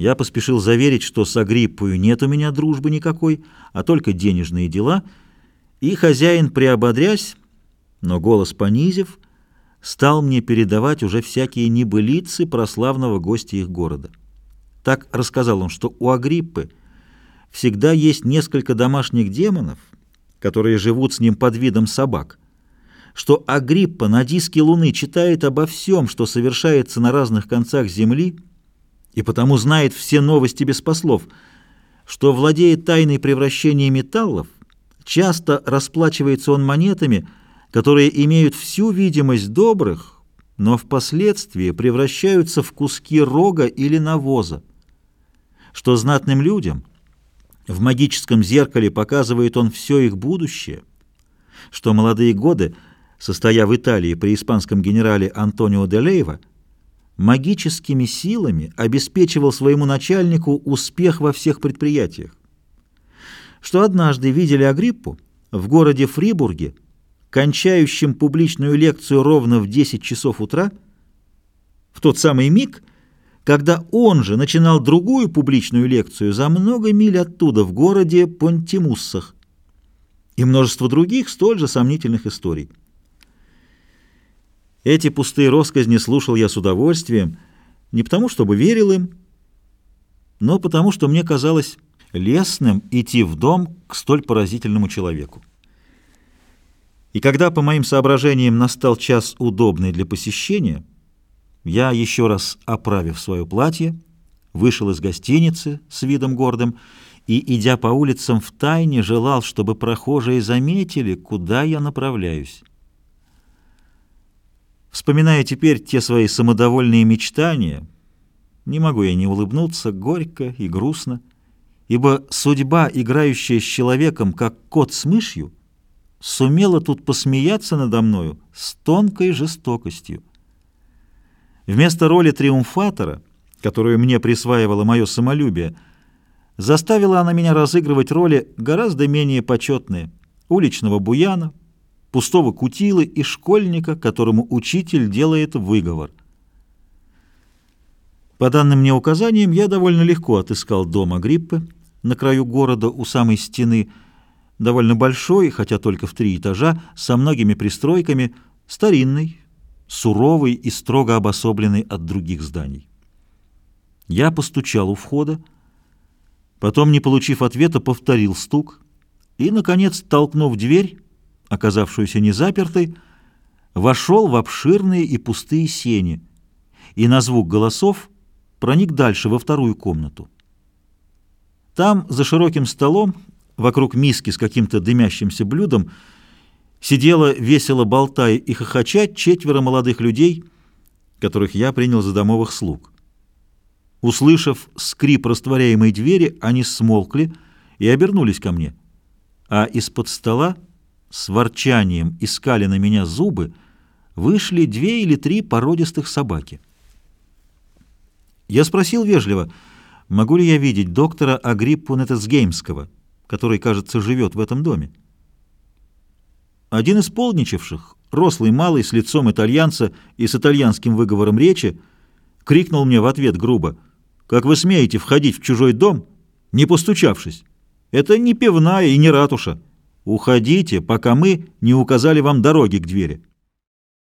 Я поспешил заверить, что с Агриппою нет у меня дружбы никакой, а только денежные дела, и хозяин, приободрясь, но голос понизив, стал мне передавать уже всякие небылицы про славного гостя их города. Так рассказал он, что у Агриппы всегда есть несколько домашних демонов, которые живут с ним под видом собак, что Агриппа на диске Луны читает обо всем, что совершается на разных концах Земли, и потому знает все новости без послов, что владеет тайной превращения металлов, часто расплачивается он монетами, которые имеют всю видимость добрых, но впоследствии превращаются в куски рога или навоза, что знатным людям в магическом зеркале показывает он все их будущее, что молодые годы, состоя в Италии при испанском генерале Антонио де Лейва, магическими силами обеспечивал своему начальнику успех во всех предприятиях. Что однажды видели Агриппу в городе Фрибурге, кончающим публичную лекцию ровно в 10 часов утра, в тот самый миг, когда он же начинал другую публичную лекцию за много миль оттуда, в городе Понтимуссах, и множество других столь же сомнительных историй. Эти пустые росказни слушал я с удовольствием, не потому, чтобы верил им, но потому, что мне казалось лестным идти в дом к столь поразительному человеку. И когда, по моим соображениям, настал час удобный для посещения, я, еще раз оправив свое платье, вышел из гостиницы с видом гордым и, идя по улицам в тайне, желал, чтобы прохожие заметили, куда я направляюсь. Вспоминая теперь те свои самодовольные мечтания, не могу я не улыбнуться горько и грустно, ибо судьба, играющая с человеком, как кот с мышью, сумела тут посмеяться надо мною с тонкой жестокостью. Вместо роли триумфатора, которую мне присваивало мое самолюбие, заставила она меня разыгрывать роли гораздо менее почетные — уличного буяна, пустого кутилы и школьника, которому учитель делает выговор. По данным мне указаниям, я довольно легко отыскал дом Агриппы на краю города у самой стены, довольно большой, хотя только в три этажа, со многими пристройками, старинный, суровый и строго обособленный от других зданий. Я постучал у входа, потом, не получив ответа, повторил стук и, наконец, толкнув дверь, оказавшуюся незапертой, вошел в обширные и пустые сени и на звук голосов проник дальше во вторую комнату. Там, за широким столом, вокруг миски с каким-то дымящимся блюдом, сидела, весело болтая и хохоча, четверо молодых людей, которых я принял за домовых слуг. Услышав скрип растворяемой двери, они смолкли и обернулись ко мне, а из-под стола с ворчанием искали на меня зубы, вышли две или три породистых собаки. Я спросил вежливо, могу ли я видеть доктора Агриппу Нетесгеймского, который, кажется, живет в этом доме. Один из полничавших, рослый малый, с лицом итальянца и с итальянским выговором речи, крикнул мне в ответ грубо, «Как вы смеете входить в чужой дом, не постучавшись? Это не пивная и не ратуша». Уходите, пока мы не указали вам дороги к двери.